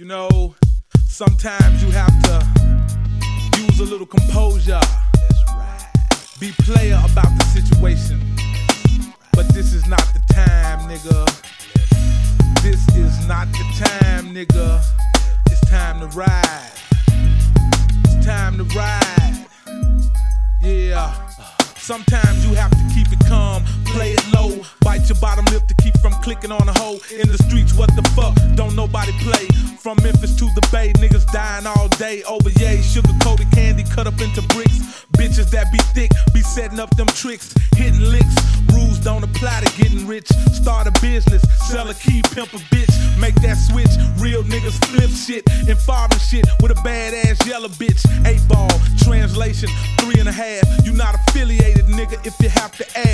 You know, sometimes you have to use a little composure. Be player about the situation. But this is not the time, nigga. This is not the time, nigga. It's time to ride. It's time to ride. Yeah. Sometimes you have to keep play it low, bite your bottom lip to keep from clicking on a hoe. In the streets, what the fuck? Don't nobody play. From Memphis to the Bay, niggas dying all day oh, over yay. Sugar coated candy cut up into bricks. Bitches that be thick be setting up them tricks, hitting licks. Rules don't apply to getting rich. Start a business, sell a key, pimp a bitch, make that switch. Real niggas flip shit and foreign shit with a badass yellow bitch. Eight ball, translation, three and a half. You not affiliated, nigga, if you have to ask.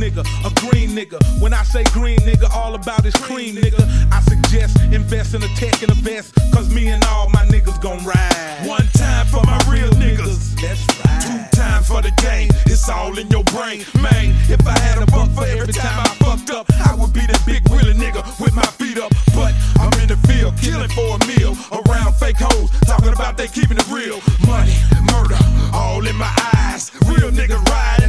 Nigga, a green nigga. When I say green nigga, all about is cream nigga. I suggest invest in a tech and a vest, cause me and all my niggas gon' ride. One time for my real niggas. That's right. Two times for the game. It's all in your brain, man. If I had a buck for every time I fucked up, I would be the big willie nigga with my feet up. But I'm in the field, killing for a meal. Around fake hoes, talking about they keeping it real. Money, murder, all in my eyes. Real nigga ride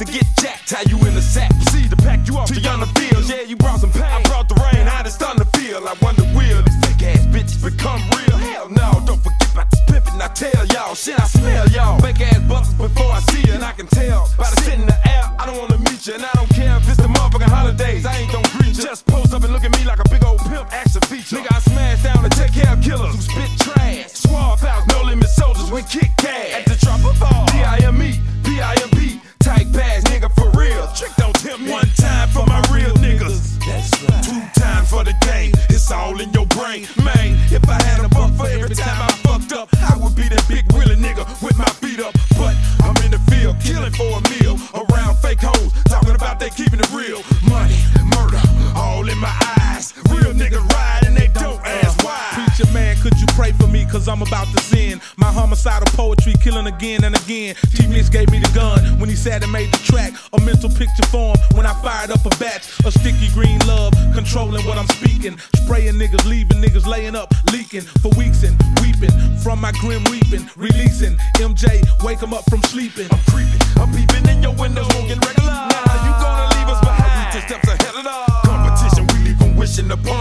to get jacked. How you in the sack? See the pack you off to yonder fields. Yeah, you brought some pain. I brought the rain. How it's starting to feel. I wonder will these fake ass bitches become real? Hell no, don't forget about this pimpin'. I tell y'all, shit, I smell y'all. Fake ass busters before I see you, and I can tell by the sit in the air. I don't wanna meet you, and I don't care if it's the motherfucking holidays. I ain't gon' greet you. Just post up and look at me like a big old pimp action feature. Nigga, I'm about to sin. My homicidal poetry killing again and again. T Mix gave me the gun when he sat and made the track. A mental picture form when I fired up a batch. A sticky green love, controlling what I'm speaking. Spraying niggas, leaving niggas laying up, leaking for weeks and weeping. From my grim weeping, releasing. MJ, wake 'em up from sleeping. I'm creeping, I'm peeping in your window, smoking regular. Now you gonna leave us behind. We two steps ahead of the competition. We leave 'em wishing upon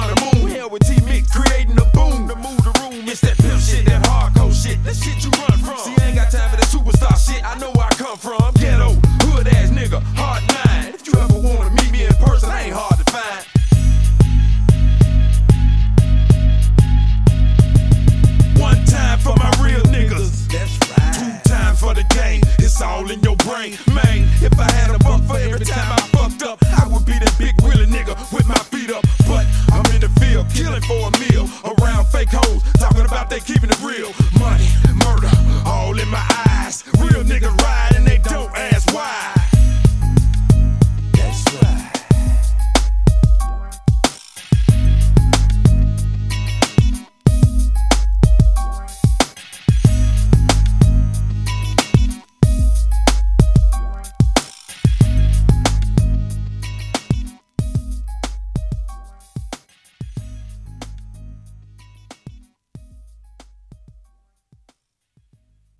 game. It's all in your brain, man. If I had a buck for every time I fucked up, I would be that big willy nigga with my feet up. But I'm in the field, killing for a meal. A